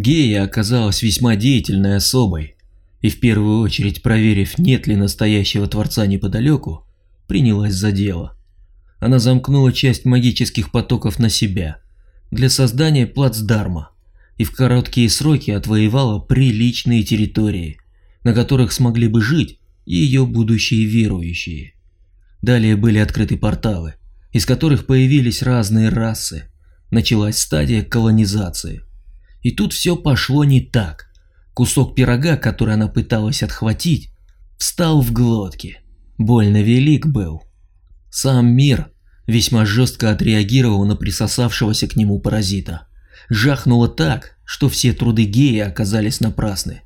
Гея оказалась весьма деятельной особой, и в первую очередь, проверив, нет ли настоящего Творца неподалеку, принялась за дело. Она замкнула часть магических потоков на себя для создания плацдарма и в короткие сроки отвоевала приличные территории, на которых смогли бы жить ее будущие верующие. Далее были открыты порталы, из которых появились разные расы. Началась стадия колонизации. И тут все пошло не так. Кусок пирога, который она пыталась отхватить, встал в глотке. Больно велик был. Сам мир весьма жестко отреагировал на присосавшегося к нему паразита. Жахнуло так, что все труды гея оказались напрасны.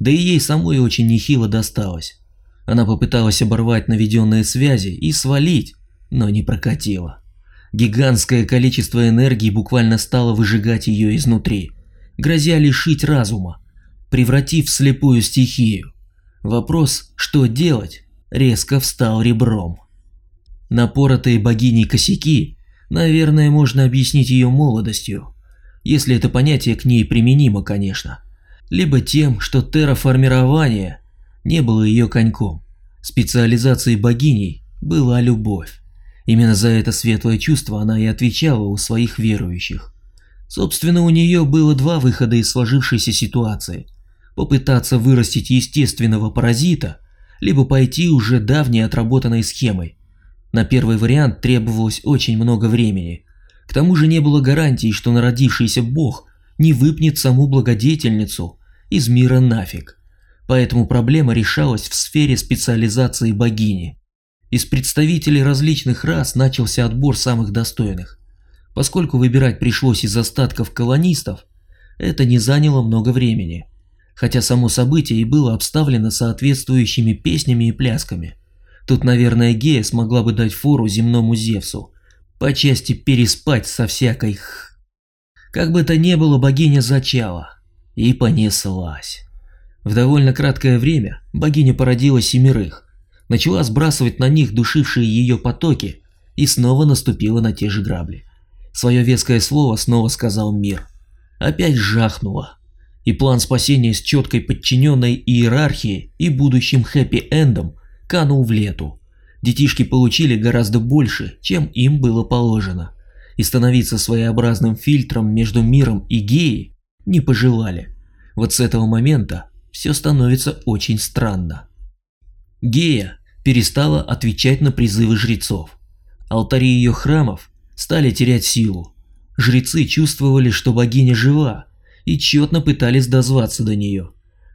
Да и ей самой очень нехило досталось. Она попыталась оборвать наведенные связи и свалить, но не прокатило. Гигантское количество энергии буквально стало выжигать ее изнутри, грозя лишить разума, превратив в слепую стихию. Вопрос, что делать, резко встал ребром. Напоротые богиней косяки, наверное, можно объяснить ее молодостью, если это понятие к ней применимо, конечно, либо тем, что терраформирование не было ее коньком. Специализацией богиней была любовь. Именно за это светлое чувство она и отвечала у своих верующих. Собственно, у нее было два выхода из сложившейся ситуации. Попытаться вырастить естественного паразита, либо пойти уже давней отработанной схемой. На первый вариант требовалось очень много времени. К тому же не было гарантии, что народившийся бог не выпнет саму благодетельницу из мира нафиг. Поэтому проблема решалась в сфере специализации богини. Из представителей различных рас начался отбор самых достойных. Поскольку выбирать пришлось из остатков колонистов, это не заняло много времени. Хотя само событие и было обставлено соответствующими песнями и плясками. Тут, наверное, Гея смогла бы дать фору земному Зевсу, по части переспать со всякой х... Как бы то ни было, богиня зачала и понеслась. В довольно краткое время богиня породила семерых, начала сбрасывать на них душившие ее потоки и снова наступила на те же грабли. Свое веское слово снова сказал мир. Опять жахнуло. И план спасения с четкой подчиненной иерархией и будущим хэппи-эндом канул в лету. Детишки получили гораздо больше, чем им было положено, и становиться своеобразным фильтром между миром и геей не пожелали. Вот с этого момента все становится очень странно. Гея перестала отвечать на призывы жрецов. Алтари ее храмов стали терять силу. Жрецы чувствовали, что богиня жива, и тщетно пытались дозваться до нее.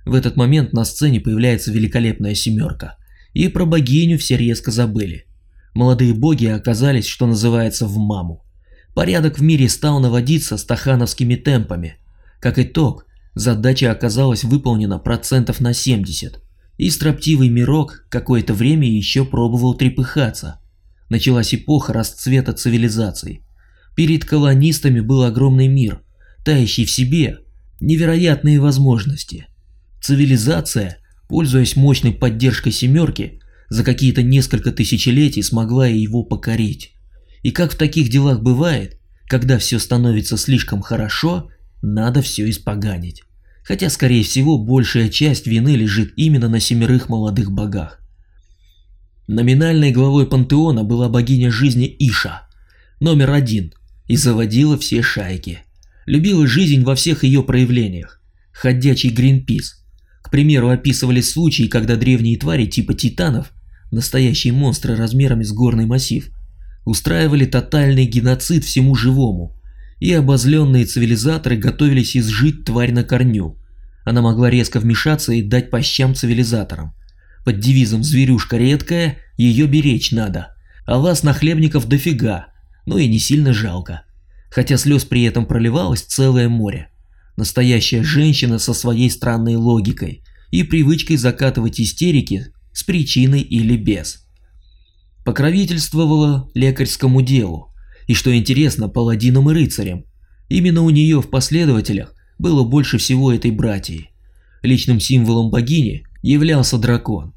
В этот момент на сцене появляется великолепная семерка, и про богиню все резко забыли. Молодые боги оказались, что называется, в маму. Порядок в мире стал наводиться стахановскими темпами. Как итог, задача оказалась выполнена процентов на 70 и строптивый мирок какое-то время еще пробовал трепыхаться. Началась эпоха расцвета цивилизаций. Перед колонистами был огромный мир, тающий в себе невероятные возможности. Цивилизация, пользуясь мощной поддержкой семерки, за какие-то несколько тысячелетий смогла его покорить. И как в таких делах бывает, когда все становится слишком хорошо, надо все испоганить хотя, скорее всего, большая часть вины лежит именно на семерых молодых богах. Номинальной главой пантеона была богиня жизни Иша, номер один, и заводила все шайки. Любила жизнь во всех ее проявлениях. Ходячий Гринпис. К примеру, описывали случаи, когда древние твари типа титанов, настоящие монстры размерами с горный массив, устраивали тотальный геноцид всему живому, и обозленные цивилизаторы готовились изжить тварь на корню. Она могла резко вмешаться и дать по щам цивилизаторам. Под девизом «зверюшка редкая, ее беречь надо», а вас нахлебников дофига, но и не сильно жалко. Хотя слез при этом проливалось целое море. Настоящая женщина со своей странной логикой и привычкой закатывать истерики с причиной или без. Покровительствовала лекарскому делу, и что интересно, паладинам и рыцарям. Именно у нее в последователях было больше всего этой братьи. Личным символом богини являлся дракон.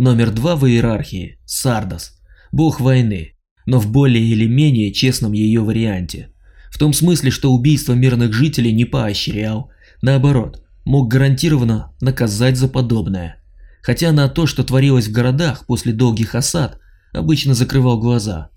Номер два в иерархии – Сардас, бог войны, но в более или менее честном ее варианте. В том смысле, что убийство мирных жителей не поощрял, Наоборот, мог гарантированно наказать за подобное. Хотя на то, что творилось в городах после долгих осад, обычно закрывал глаза.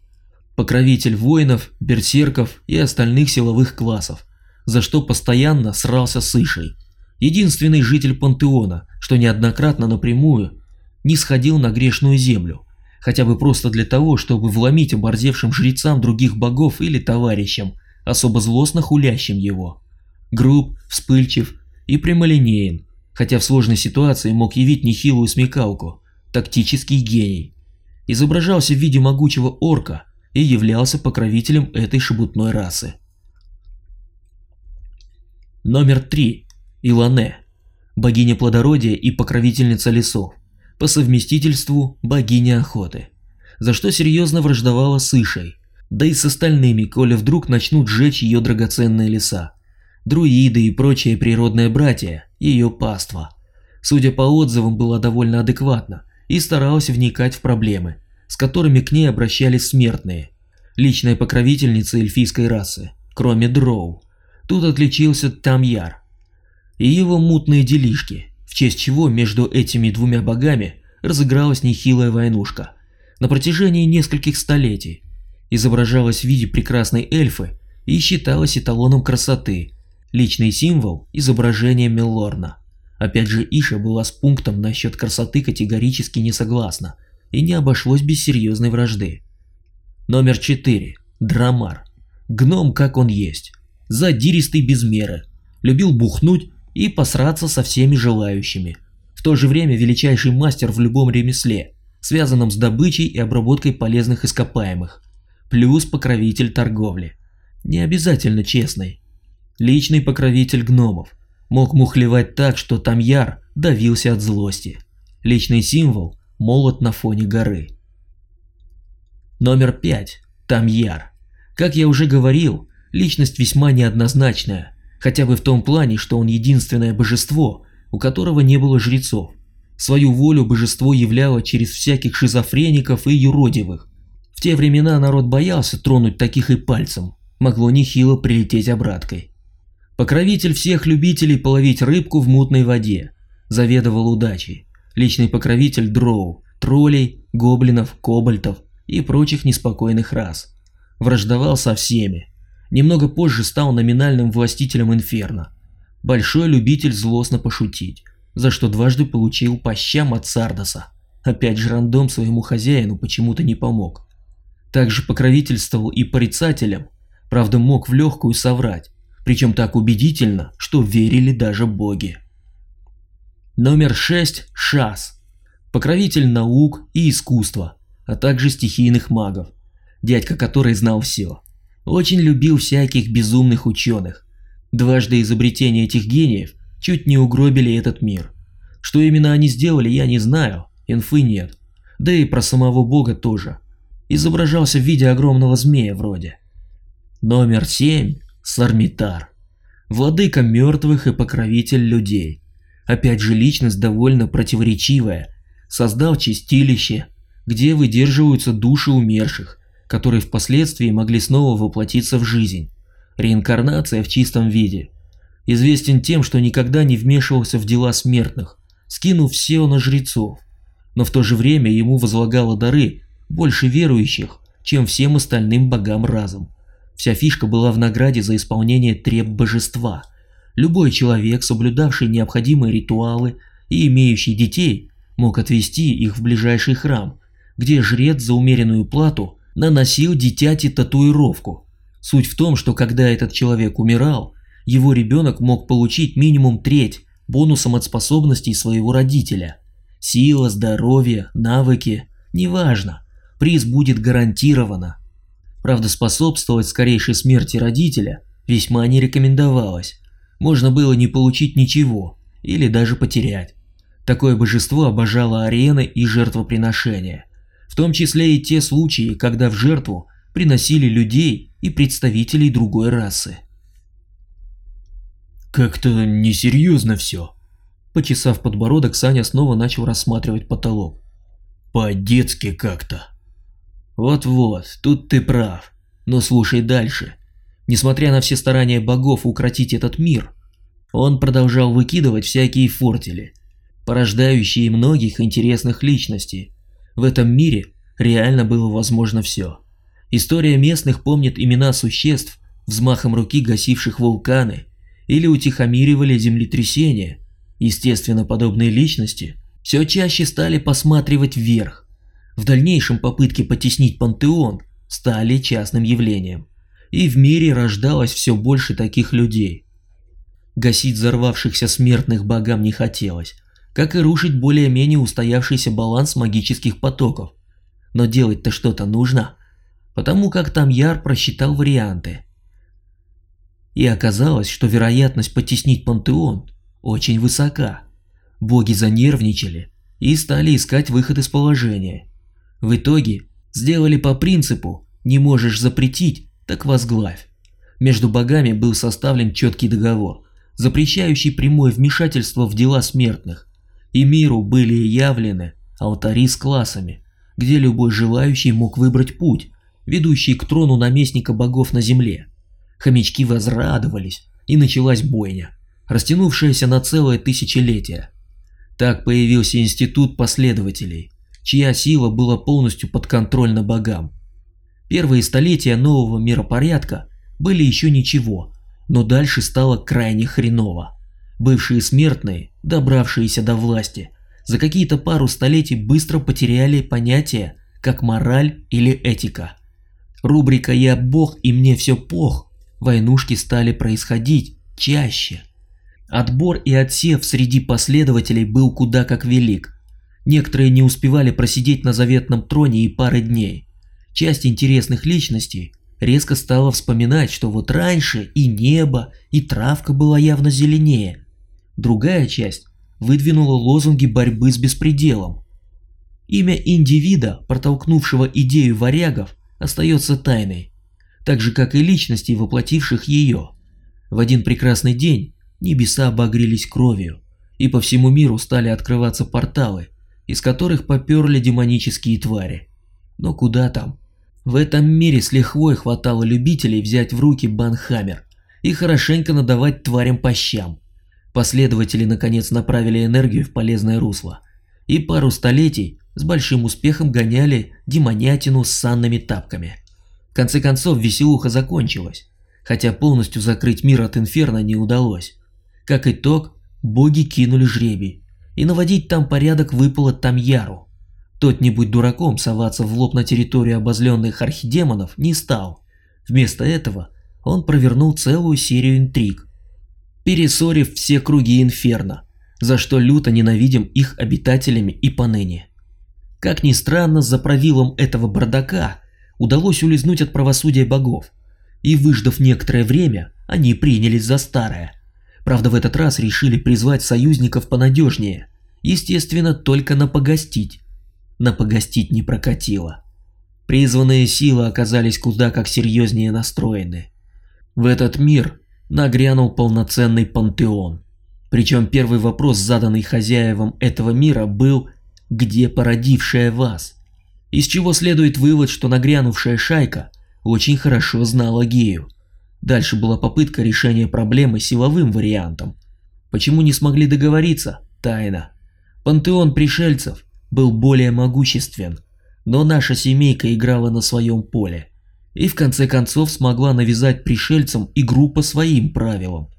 Покровитель воинов, берсерков и остальных силовых классов, за что постоянно срался с Ишей. Единственный житель пантеона, что неоднократно напрямую не сходил на грешную землю, хотя бы просто для того, чтобы вломить оборзевшим жрецам других богов или товарищам, особо злостно хулящим его. Груб, вспыльчив и прямолинеен, хотя в сложной ситуации мог явить нехилую смекалку, тактический гений. Изображался в виде могучего орка и являлся покровителем этой шебутной расы. Номер 3. Илане. Богиня плодородия и покровительница лесов по совместительству богиня охоты, за что серьезно враждовала с Ишей, да и с остальными, коли вдруг начнут сжечь ее драгоценные леса. Друиды и прочие природные братья, ее паства. Судя по отзывам, была довольно адекватна и старалась вникать в проблемы, с которыми к ней обращались смертные. Личная покровительница эльфийской расы, кроме Дроу. Тут отличился Тамьяр. И его мутные делишки – в честь чего между этими двумя богами разыгралась нехилая войнушка. На протяжении нескольких столетий изображалась в виде прекрасной эльфы и считалась эталоном красоты, личный символ изображения Меллорна. Опять же, Иша была с пунктом насчет красоты категорически не согласна и не обошлось без серьезной вражды. Номер 4. Драмар. Гном как он есть. Задиристый без меры. Любил бухнуть и посраться со всеми желающими. В то же время величайший мастер в любом ремесле, связанном с добычей и обработкой полезных ископаемых. Плюс покровитель торговли. Не обязательно честный. Личный покровитель гномов. Мог мухлевать так, что Тамьяр давился от злости. Личный символ – молот на фоне горы. Номер 5. Тамьяр. Как я уже говорил, личность весьма неоднозначная, хотя бы в том плане, что он единственное божество, у которого не было жрецов. Свою волю божество являло через всяких шизофреников и юродивых. В те времена народ боялся тронуть таких и пальцем, могло нехило прилететь обраткой. Покровитель всех любителей половить рыбку в мутной воде, заведовал удачей. Личный покровитель дроу, троллей, гоблинов, кобальтов и прочих неспокойных рас. Враждовал со всеми, Немного позже стал номинальным властителем Инферно. Большой любитель злостно пошутить, за что дважды получил по щам от Сардоса. Опять же рандом своему хозяину почему-то не помог. Также покровительствовал и порицателям, правда мог в легкую соврать, причем так убедительно, что верили даже боги. Номер 6 – Шас. Покровитель наук и искусства, а также стихийных магов, дядька который знал все. Очень любил всяких безумных ученых. Дважды изобретения этих гениев чуть не угробили этот мир. Что именно они сделали, я не знаю, инфы нет. Да и про самого бога тоже. Изображался в виде огромного змея вроде. Номер 7. Сармитар. Владыка мертвых и покровитель людей. Опять же личность довольно противоречивая. Создал чистилище, где выдерживаются души умерших которые впоследствии могли снова воплотиться в жизнь. Реинкарнация в чистом виде. Известен тем, что никогда не вмешивался в дела смертных, скинув все на жрецов, но в то же время ему возлагало дары больше верующих, чем всем остальным богам разом. Вся фишка была в награде за исполнение треб божества. Любой человек, соблюдавший необходимые ритуалы и имеющий детей, мог отвести их в ближайший храм, где жрец за умеренную плату наносил дитяти татуировку. Суть в том, что когда этот человек умирал, его ребенок мог получить минимум треть бонусом от способностей своего родителя. Сила, здоровье, навыки, неважно, приз будет гарантировано. Правда, способствовать скорейшей смерти родителя весьма не рекомендовалось. Можно было не получить ничего или даже потерять. Такое божество обожало арены и жертвоприношения – в том числе и те случаи, когда в жертву приносили людей и представителей другой расы. Как-то несерьезно все. Почесав подбородок, Саня снова начал рассматривать потолок. По-детски как-то. Вот-вот, тут ты прав. Но слушай дальше. Несмотря на все старания богов укротить этот мир, Он продолжал выкидывать всякие фортели, порождающие многих интересных личностей. В этом мире реально было возможно все. История местных помнит имена существ, взмахом руки гасивших вулканы или утихомиривали землетрясения. Естественно, подобные личности все чаще стали посматривать вверх. В дальнейшем попытки потеснить пантеон стали частным явлением. И в мире рождалось все больше таких людей. Гасить взорвавшихся смертных богам не хотелось, как и рушить более-менее устоявшийся баланс магических потоков. Но делать-то что-то нужно, потому как там Яр просчитал варианты. И оказалось, что вероятность потеснить пантеон очень высока. Боги занервничали и стали искать выход из положения. В итоге сделали по принципу «не можешь запретить, так возглавь». Между богами был составлен четкий договор, запрещающий прямое вмешательство в дела смертных, и миру были явлены алтари с классами, где любой желающий мог выбрать путь, ведущий к трону наместника богов на земле. Хомячки возрадовались, и началась бойня, растянувшаяся на целое тысячелетие. Так появился институт последователей, чья сила была полностью подконтрольна богам. Первые столетия нового миропорядка были еще ничего, но дальше стало крайне хреново. Бывшие смертные, добравшиеся до власти, за какие-то пару столетий быстро потеряли понятия, как мораль или этика. Рубрика «Я бог и мне все пох» войнушки стали происходить чаще – Отбор и отсев среди последователей был куда как велик. Некоторые не успевали просидеть на заветном троне и пары дней. Часть интересных личностей резко стала вспоминать, что вот раньше и небо, и травка была явно зеленее. Другая часть выдвинула лозунги борьбы с беспределом. Имя индивида, протолкнувшего идею варягов, остается тайной, так же как и личностей, воплотивших ее. В один прекрасный день небеса обогрелись кровью, и по всему миру стали открываться порталы, из которых поперли демонические твари. Но куда там? В этом мире с лихвой хватало любителей взять в руки банхаммер и хорошенько надавать тварям по щам. Последователи наконец направили энергию в полезное русло, и пару столетий с большим успехом гоняли демонятину с санными тапками. В конце концов веселуха закончилась, хотя полностью закрыть мир от инферно не удалось. Как итог, боги кинули жребий, и наводить там порядок выпало Тамьяру. Тот, не будь дураком, соваться в лоб на территорию обозленных архидемонов не стал. Вместо этого он провернул целую серию интриг, пересорив все круги инферно, за что люто ненавидим их обитателями и поныне. Как ни странно, за правилом этого бардака удалось улизнуть от правосудия богов, и выждав некоторое время, они принялись за старое – Правда, в этот раз решили призвать союзников понадежнее. Естественно, только на погостить. На погостить не прокатило. Призванные силы оказались куда как серьезнее настроены. В этот мир нагрянул полноценный пантеон. Причем первый вопрос, заданный хозяевам этого мира, был «Где породившая вас?», из чего следует вывод, что нагрянувшая шайка очень хорошо знала Гею. Дальше была попытка решения проблемы силовым вариантом. Почему не смогли договориться? Тайна. Пантеон пришельцев был более могуществен, но наша семейка играла на своем поле. И в конце концов смогла навязать пришельцам игру по своим правилам.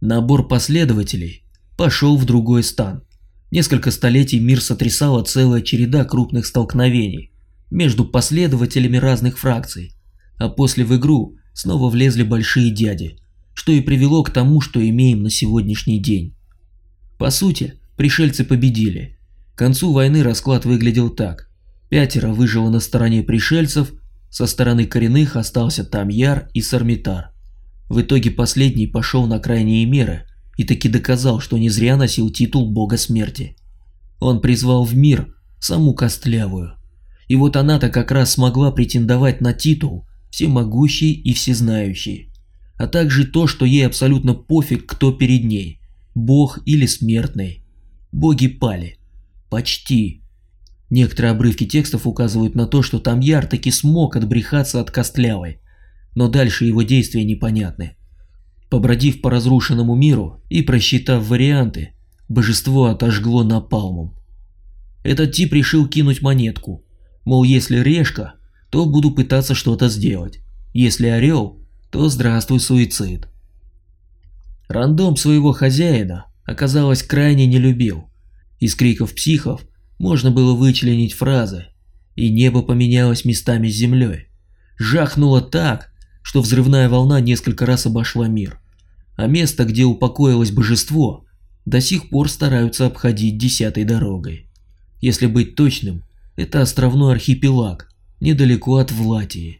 Набор последователей пошел в другой стан. Несколько столетий мир сотрясала целая череда крупных столкновений между последователями разных фракций, а после в игру снова влезли большие дяди, что и привело к тому, что имеем на сегодняшний день. По сути, пришельцы победили. К концу войны расклад выглядел так. Пятеро выжило на стороне пришельцев, со стороны коренных остался Тамьяр и Сармитар. В итоге последний пошел на крайние меры и таки доказал, что не зря носил титул бога смерти. Он призвал в мир саму Костлявую. И вот она-то как раз смогла претендовать на титул, всемогущий и всезнающий, а также то, что ей абсолютно пофиг, кто перед ней, бог или смертный. Боги пали. Почти. Некоторые обрывки текстов указывают на то, что Тамьяр таки смог отбрехаться от Костлявой, но дальше его действия непонятны. Побродив по разрушенному миру и просчитав варианты, божество отожгло напалмом. Этот тип решил кинуть монетку, мол, если решка, то буду пытаться что-то сделать, если орел, то здравствуй суицид. Рандом своего хозяина, оказалось, крайне не любил. Из криков психов можно было вычленить фразы «И небо поменялось местами с землей». Жахнуло так, что взрывная волна несколько раз обошла мир. А место, где упокоилось божество, до сих пор стараются обходить десятой дорогой. Если быть точным, это островной архипелаг, недалеко от Влатии.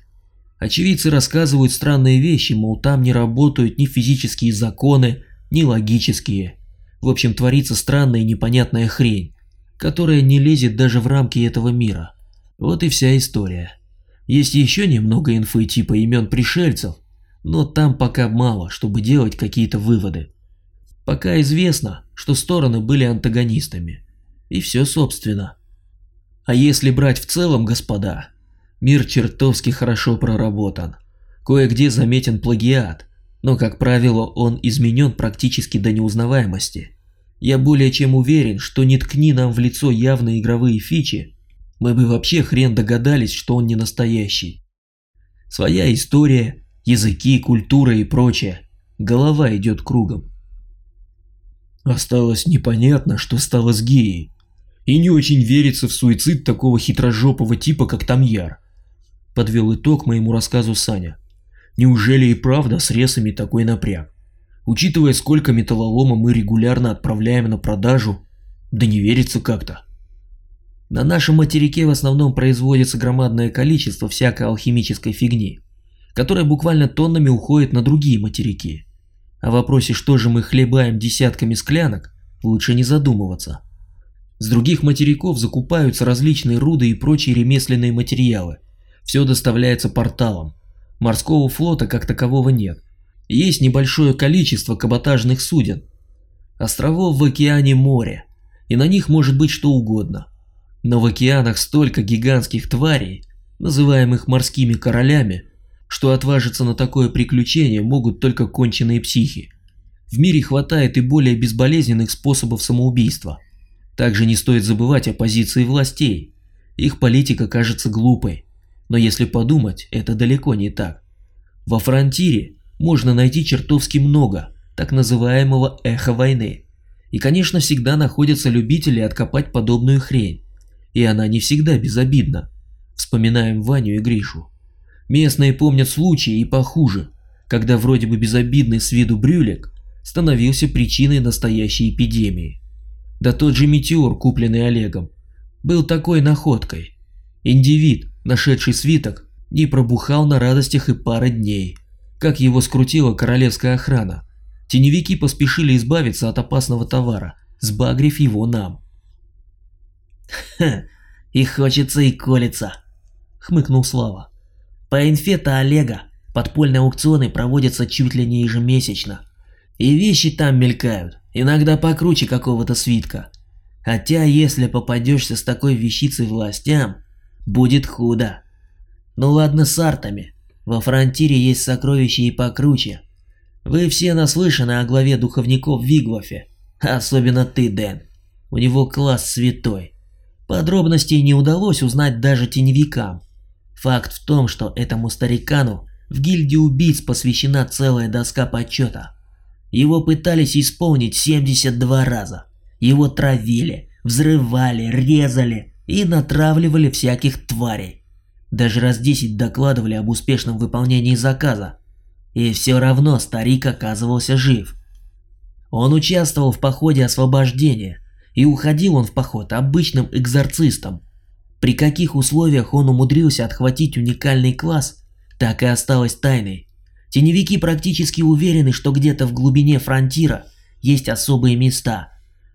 Очевидцы рассказывают странные вещи, мол, там не работают ни физические законы, ни логические. В общем, творится странная и непонятная хрень, которая не лезет даже в рамки этого мира. Вот и вся история. Есть еще немного инфы типа имен пришельцев, но там пока мало, чтобы делать какие-то выводы. Пока известно, что стороны были антагонистами. И все собственно. А если брать в целом, господа, Мир чертовски хорошо проработан. Кое-где заметен плагиат, но, как правило, он изменен практически до неузнаваемости. Я более чем уверен, что не ткни нам в лицо явные игровые фичи, мы бы вообще хрен догадались, что он не настоящий. Своя история, языки, культура и прочее. Голова идет кругом. Осталось непонятно, что стало с геей. И не очень верится в суицид такого хитрожопого типа, как Тамьяр. Подвел итог моему рассказу Саня. Неужели и правда с ресами такой напряг? Учитывая, сколько металлолома мы регулярно отправляем на продажу, да не верится как-то. На нашем материке в основном производится громадное количество всякой алхимической фигни, которая буквально тоннами уходит на другие материки. О вопросе, что же мы хлебаем десятками склянок, лучше не задумываться. С других материков закупаются различные руды и прочие ремесленные материалы – все доставляется порталом. Морского флота как такового нет. Есть небольшое количество каботажных суден. Островов в океане море, и на них может быть что угодно. Но в океанах столько гигантских тварей, называемых морскими королями, что отважиться на такое приключение могут только конченые психи. В мире хватает и более безболезненных способов самоубийства. Также не стоит забывать о позиции властей. Их политика кажется глупой. Но если подумать, это далеко не так. Во фронтире можно найти чертовски много так называемого эхо войны. И, конечно, всегда находятся любители откопать подобную хрень. И она не всегда безобидна. Вспоминаем Ваню и Гришу. Местные помнят случаи и похуже, когда вроде бы безобидный с виду брюлик становился причиной настоящей эпидемии. Да тот же метеор, купленный Олегом, был такой находкой. Индивид, Нашедший свиток не пробухал на радостях и пары дней, как его скрутила королевская охрана. Теневики поспешили избавиться от опасного товара, сбагрив его нам. «Ха, и хочется и колется», — хмыкнул Слава. «По инфе-то Олега подпольные аукционы проводятся чуть ли не ежемесячно. И вещи там мелькают, иногда покруче какого-то свитка. Хотя если попадешься с такой вещицей властям, будет худо. Ну ладно с артами. Во фронтире есть сокровища и покруче. Вы все наслышаны о главе духовников в Вигвафе. Особенно ты, Дэн. У него класс святой. Подробностей не удалось узнать даже теневикам. Факт в том, что этому старикану в гильдии убийц посвящена целая доска почета. Его пытались исполнить 72 раза. Его травили, взрывали, резали, и натравливали всяких тварей. Даже раз десять докладывали об успешном выполнении заказа. И все равно старик оказывался жив. Он участвовал в походе освобождения, и уходил он в поход обычным экзорцистом. При каких условиях он умудрился отхватить уникальный класс, так и осталось тайной. Теневики практически уверены, что где-то в глубине фронтира есть особые места,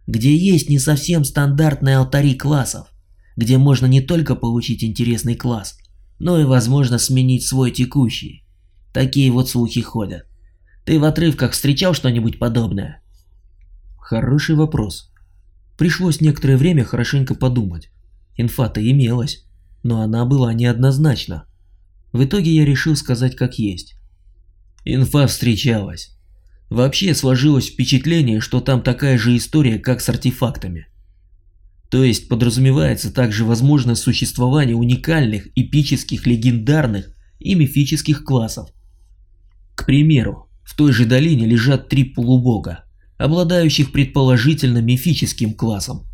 где есть не совсем стандартные алтари классов где можно не только получить интересный класс, но и возможно сменить свой текущий. Такие вот слухи ходят. Ты в отрывках встречал что-нибудь подобное? Хороший вопрос. Пришлось некоторое время хорошенько подумать. Инфа-то имелась, но она была неоднозначна. В итоге я решил сказать как есть. Инфа встречалась. Вообще сложилось впечатление, что там такая же история, как с артефактами. То есть подразумевается также возможность существования уникальных, эпических, легендарных и мифических классов. К примеру, в той же долине лежат три полубога, обладающих предположительно мифическим классом.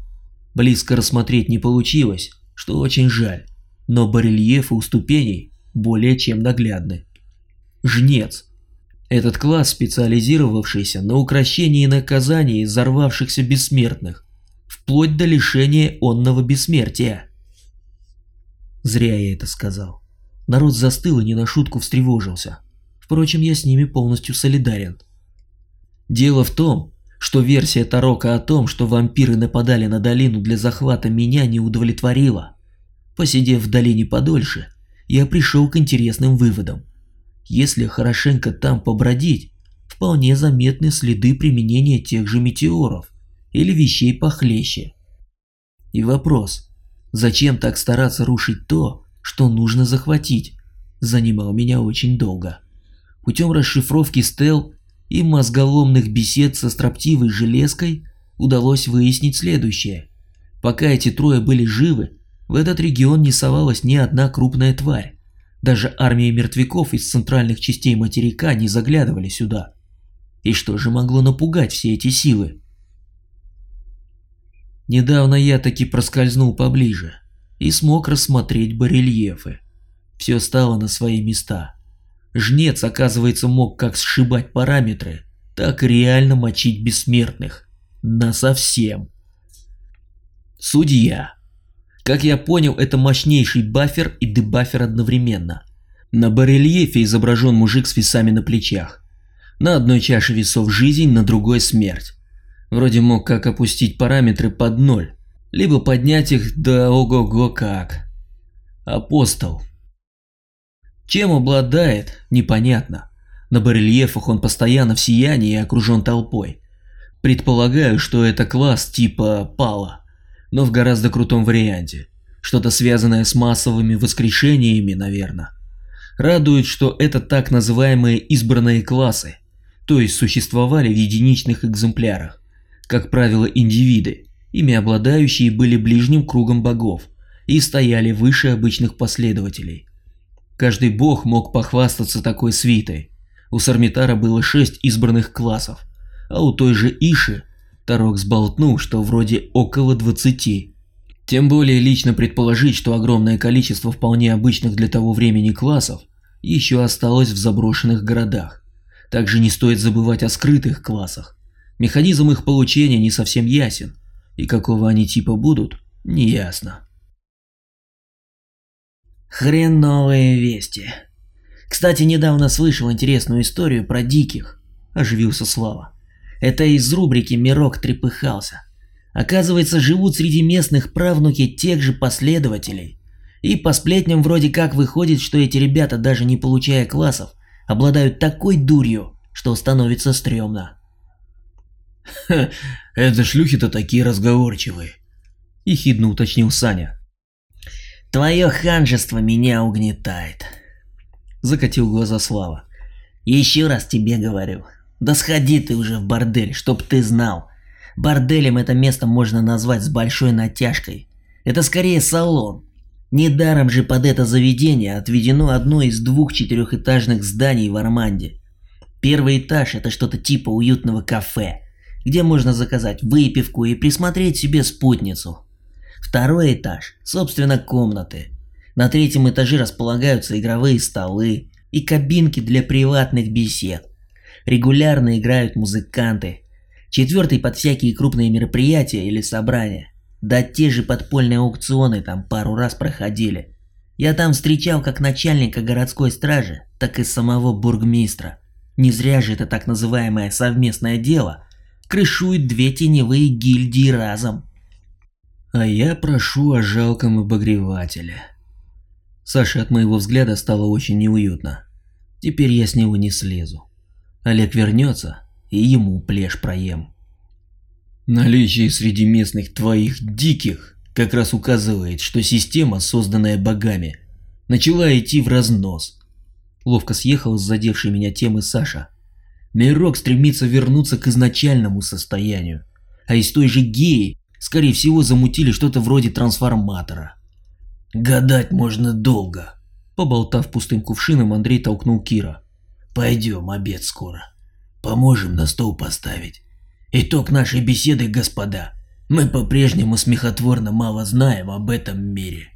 Близко рассмотреть не получилось, что очень жаль, но барельефы у ступеней более чем наглядны. Жнец. Этот класс, специализировавшийся на укрощении и наказании взорвавшихся бессмертных, вплоть до лишения онного бессмертия. Зря я это сказал. Народ застыл и не на шутку встревожился. Впрочем, я с ними полностью солидарен. Дело в том, что версия Тарока о том, что вампиры нападали на долину для захвата меня, не удовлетворила. Посидев в долине подольше, я пришел к интересным выводам. Если хорошенько там побродить, вполне заметны следы применения тех же метеоров или вещей похлеще. И вопрос, зачем так стараться рушить то, что нужно захватить, занимал меня очень долго. Путем расшифровки стел и мозголомных бесед со строптивой железкой удалось выяснить следующее. Пока эти трое были живы, в этот регион не совалась ни одна крупная тварь. Даже армии мертвяков из центральных частей материка не заглядывали сюда. И что же могло напугать все эти силы? Недавно я таки проскользнул поближе и смог рассмотреть барельефы. Все стало на свои места. Жнец, оказывается, мог как сшибать параметры, так и реально мочить бессмертных. Насовсем. Судья. Как я понял, это мощнейший бафер и дебафер одновременно. На барельефе изображен мужик с весами на плечах. На одной чаше весов жизнь, на другой смерть. Вроде мог как опустить параметры под ноль, либо поднять их до ого-го как. Апостол. Чем обладает, непонятно. На барельефах он постоянно в сиянии и окружен толпой. Предполагаю, что это класс типа пала но в гораздо крутом варианте. Что-то связанное с массовыми воскрешениями, наверное. Радует, что это так называемые избранные классы, то есть существовали в единичных экземплярах. Как правило, индивиды, ими обладающие были ближним кругом богов и стояли выше обычных последователей. Каждый бог мог похвастаться такой свитой. У Сармитара было шесть избранных классов, а у той же Иши Тарок сболтнул, что вроде около 20. Тем более лично предположить, что огромное количество вполне обычных для того времени классов еще осталось в заброшенных городах. Также не стоит забывать о скрытых классах. Механизм их получения не совсем ясен, и какого они типа будут, не ясно. Хреновые вести. Кстати, недавно слышал интересную историю про диких, оживился Слава. Это из рубрики «Мирок трепыхался». Оказывается, живут среди местных правнуки тех же последователей. И по сплетням вроде как выходит, что эти ребята, даже не получая классов, обладают такой дурью, что становится стрёмно. «Ха, это шлюхи-то такие разговорчивые», — ехидно уточнил Саня. «Твое ханжество меня угнетает», — закатил глаза Слава. «Еще раз тебе говорю, да сходи ты уже в бордель, чтоб ты знал. Борделем это место можно назвать с большой натяжкой. Это скорее салон. Недаром же под это заведение отведено одно из двух четырехэтажных зданий в Арманде. Первый этаж это что-то типа уютного кафе, где можно заказать выпивку и присмотреть себе спутницу. Второй этаж, собственно, комнаты. На третьем этаже располагаются игровые столы и кабинки для приватных бесед. Регулярно играют музыканты. Четвертый под всякие крупные мероприятия или собрания. Да те же подпольные аукционы там пару раз проходили. Я там встречал как начальника городской стражи, так и самого бургмистра. Не зря же это так называемое совместное дело крышует две теневые гильдии разом. А я прошу о жалком обогревателе. Саше от моего взгляда стало очень неуютно. Теперь я с него не слезу. Олег вернется, и ему плешь проем. Наличие среди местных твоих диких как раз указывает, что система, созданная богами, начала идти в разнос. Ловко съехал с задевшей меня темы Саша. Мирок стремится вернуться к изначальному состоянию. А из той же геи, скорее всего, замутили что-то вроде трансформатора. Гадать можно долго. Поболтав пустым кувшином, Андрей толкнул Кира. Пойдем, обед скоро. Поможем на стол поставить. Итог нашей беседы, господа. Мы по-прежнему смехотворно мало знаем об этом мире.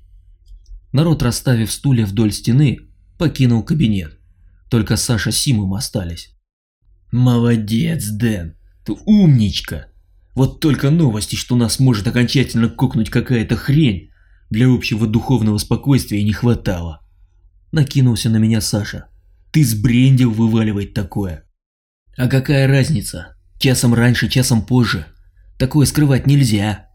Народ, расставив стулья вдоль стены, покинул кабинет. Только Саша с Симом остались. Молодец, Дэн. Ты умничка. Вот только новости, что нас может окончательно кокнуть какая-то хрень, для общего духовного спокойствия не хватало. Накинулся на меня Саша. Ты сбрендил вываливать такое. А какая разница? Часом раньше, часом позже. Такое скрывать нельзя.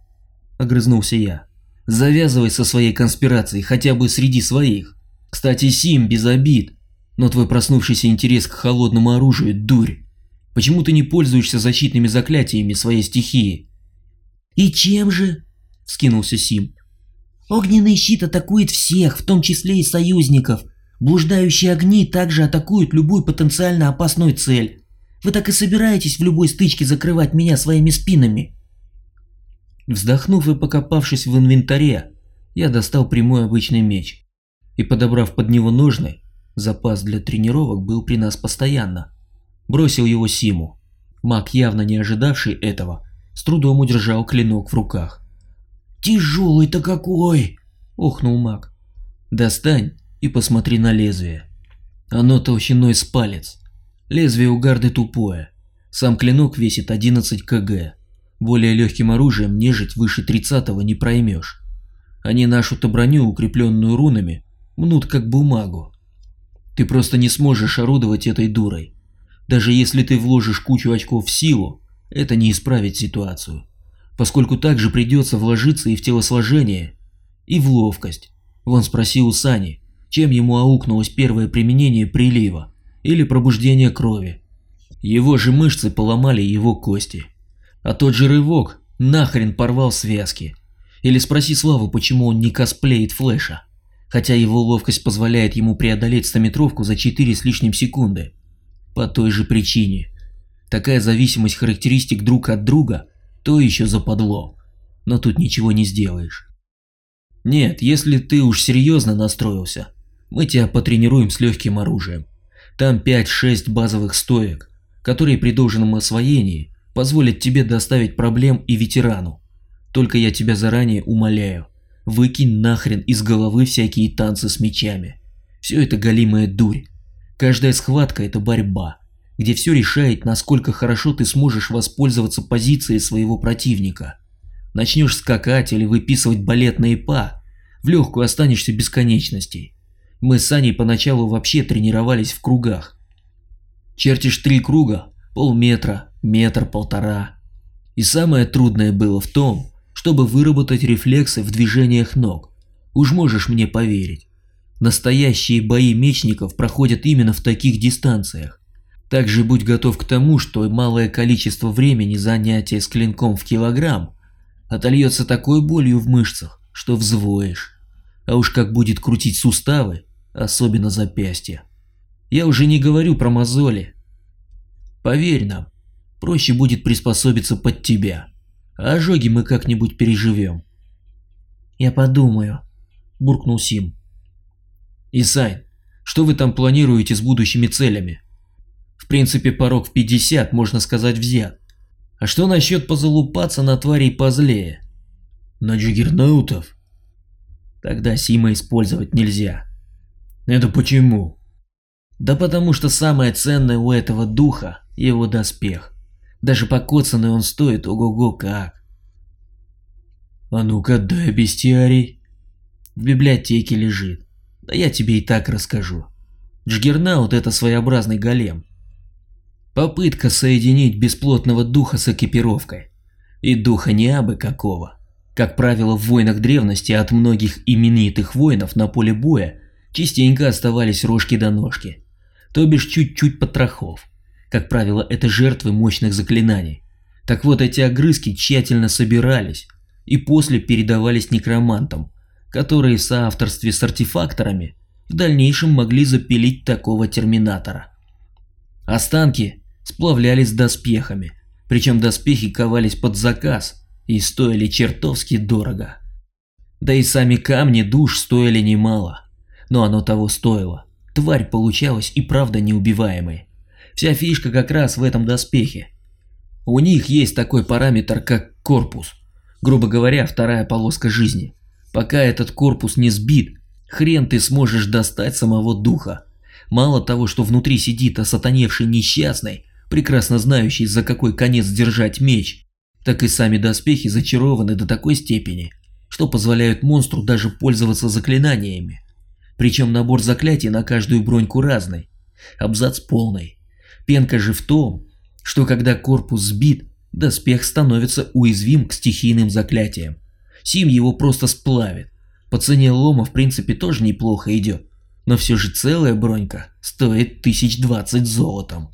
Огрызнулся я. Завязывай со своей конспирацией хотя бы среди своих. Кстати, Сим без обид. Но твой проснувшийся интерес к холодному оружию – дурь. Почему ты не пользуешься защитными заклятиями своей стихии? И чем же? Скинулся Сим. Огненный щит атакует всех, в том числе и союзников. Блуждающие огни также атакуют любую потенциально опасную цель. Вы так и собираетесь в любой стычке закрывать меня своими спинами? Вздохнув и покопавшись в инвентаре, я достал прямой обычный меч и, подобрав под него ножны, запас для тренировок был при нас постоянно, бросил его Симу. Маг, явно не ожидавший этого, с трудом удержал клинок в руках. «Тяжелый-то какой!» – охнул маг. «Достань и посмотри на лезвие. Оно толщиной с палец. Лезвие у гарды тупое. Сам клинок весит 11 кг. Более легким оружием нежить выше 30-го не проймешь. Они нашу-то броню, укрепленную рунами, мнут как бумагу. Ты просто не сможешь орудовать этой дурой. Даже если ты вложишь кучу очков в силу, это не исправит ситуацию. Поскольку также придется вложиться и в телосложение, и в ловкость. Вон спроси у Сани, чем ему аукнулось первое применение прилива или пробуждение крови. Его же мышцы поломали его кости. А тот же рывок нахрен порвал связки. Или спроси Славу, почему он не косплеит Флэша, хотя его ловкость позволяет ему преодолеть стометровку за 4 с лишним секунды. По той же причине. Такая зависимость характеристик друг от друга – то еще западло. Но тут ничего не сделаешь. Нет, если ты уж серьезно настроился, мы тебя потренируем с легким оружием. Там 5-6 базовых стоек, которые при должном освоении позволят тебе доставить проблем и ветерану. Только я тебя заранее умоляю, выкинь нахрен из головы всякие танцы с мечами. Все это галимая дурь. Каждая схватка – это борьба, где все решает, насколько хорошо ты сможешь воспользоваться позицией своего противника. Начнешь скакать или выписывать балетные па, в легкую останешься бесконечностей. Мы с Аней поначалу вообще тренировались в кругах. Чертишь три круга, полметра, метр, полтора. И самое трудное было в том, чтобы выработать рефлексы в движениях ног. Уж можешь мне поверить. Настоящие бои мечников проходят именно в таких дистанциях. Также будь готов к тому, что малое количество времени занятия с клинком в килограмм отольется такой болью в мышцах, что взвоишь. А уж как будет крутить суставы, особенно запястья. Я уже не говорю про мозоли. Поверь нам, проще будет приспособиться под тебя, ожоги мы как-нибудь переживем. Я подумаю, буркнул Сим. Исайн, что вы там планируете с будущими целями? В принципе, порог в 50, можно сказать, взят. А что насчет позалупаться на тварей позлее? На джиггернаутов? Тогда Сима использовать нельзя. Это почему? Да потому что самое ценное у этого духа – его доспех. Даже покоцанный он стоит ого-го как. А ну-ка дай бестиарий. В библиотеке лежит. Да я тебе и так расскажу. Джиггернаут – это своеобразный голем. Попытка соединить бесплотного духа с экипировкой. И духа не абы какого. Как правило, в войнах древности от многих именитых воинов на поле боя частенько оставались рожки до ножки. То бишь чуть-чуть потрохов. Как правило, это жертвы мощных заклинаний. Так вот, эти огрызки тщательно собирались и после передавались некромантам, которые в соавторстве с артефакторами в дальнейшем могли запилить такого терминатора. Останки сплавлялись с доспехами, причем доспехи ковались под заказ и стоили чертовски дорого. Да и сами камни душ стоили немало, но оно того стоило. Тварь получалась и правда неубиваемой. Вся фишка как раз в этом доспехе. У них есть такой параметр, как корпус. Грубо говоря, вторая полоска жизни. Пока этот корпус не сбит, хрен ты сможешь достать самого духа. Мало того, что внутри сидит осатаневший несчастный, прекрасно знающий, за какой конец держать меч, так и сами доспехи зачарованы до такой степени, что позволяют монстру даже пользоваться заклинаниями. Причем набор заклятий на каждую броньку разный. Абзац полный. Пенка же в том, что когда корпус сбит, доспех становится уязвим к стихийным заклятиям. Сим его просто сплавит. По цене лома в принципе тоже неплохо идет, но все же целая бронька стоит тысяч двадцать золотом.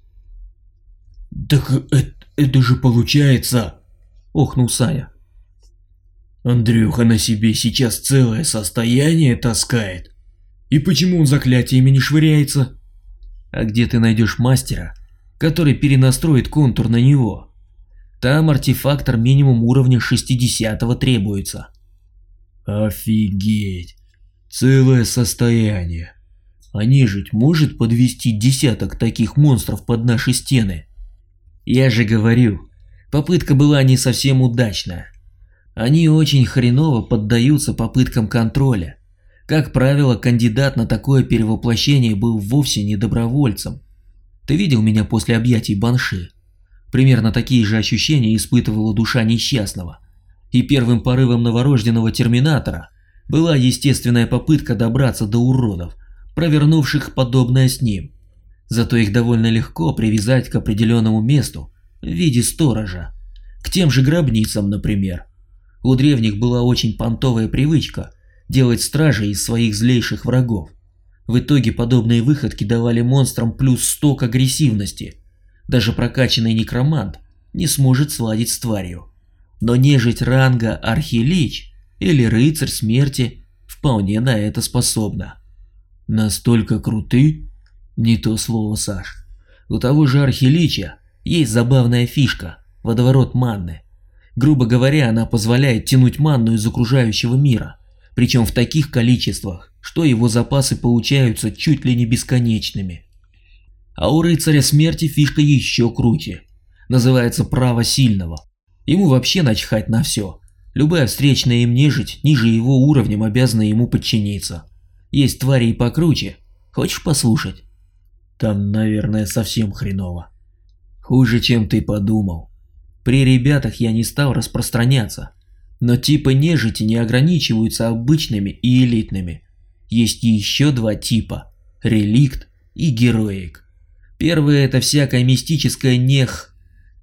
«Так это, это же получается!» – охнул Саня. «Андрюха на себе сейчас целое состояние таскает. И почему он заклятиями не швыряется?» «А где ты найдешь мастера, который перенастроит контур на него?» Там артефактор минимум уровня 60 требуется. Офигеть. Целое состояние. А нежить может подвести десяток таких монстров под наши стены? Я же говорю, попытка была не совсем удачная. Они очень хреново поддаются попыткам контроля. Как правило, кандидат на такое перевоплощение был вовсе не добровольцем. Ты видел меня после объятий Банши? Примерно такие же ощущения испытывала душа несчастного. И первым порывом новорожденного терминатора была естественная попытка добраться до уродов, провернувших подобное с ним. Зато их довольно легко привязать к определенному месту в виде сторожа. К тем же гробницам, например. У древних была очень понтовая привычка делать стражей из своих злейших врагов. В итоге подобные выходки давали монстрам плюс 100 к агрессивности – даже прокачанный некромант не сможет сладить с тварью. Но нежить ранга Архилич или Рыцарь Смерти вполне на это способна. Настолько круты? Не то слово, Саш. У того же Архилича есть забавная фишка – водоворот манны. Грубо говоря, она позволяет тянуть манну из окружающего мира, причем в таких количествах, что его запасы получаются чуть ли не бесконечными. А у рыцаря смерти фишка еще круче. Называется право сильного. Ему вообще начхать на все. Любая встречная им нежить ниже его уровнем обязана ему подчиниться. Есть твари и покруче. Хочешь послушать? Там, наверное, совсем хреново. Хуже, чем ты подумал. При ребятах я не стал распространяться. Но типы нежити не ограничиваются обычными и элитными. Есть еще два типа – реликт и героик. Первые это всякая мистическая нех,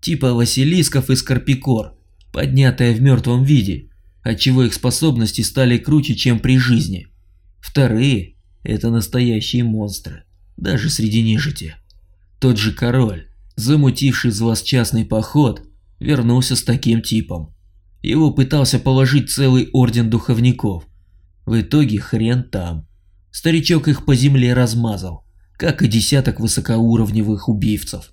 типа Василисков и Скорпикор, поднятая в мертвом виде, отчего их способности стали круче, чем при жизни. Вторые – это настоящие монстры, даже среди нежити. Тот же король, замутивший злосчастный поход, вернулся с таким типом. Его пытался положить целый орден духовников. В итоге хрен там. Старичок их по земле размазал как и десяток высокоуровневых убийцев.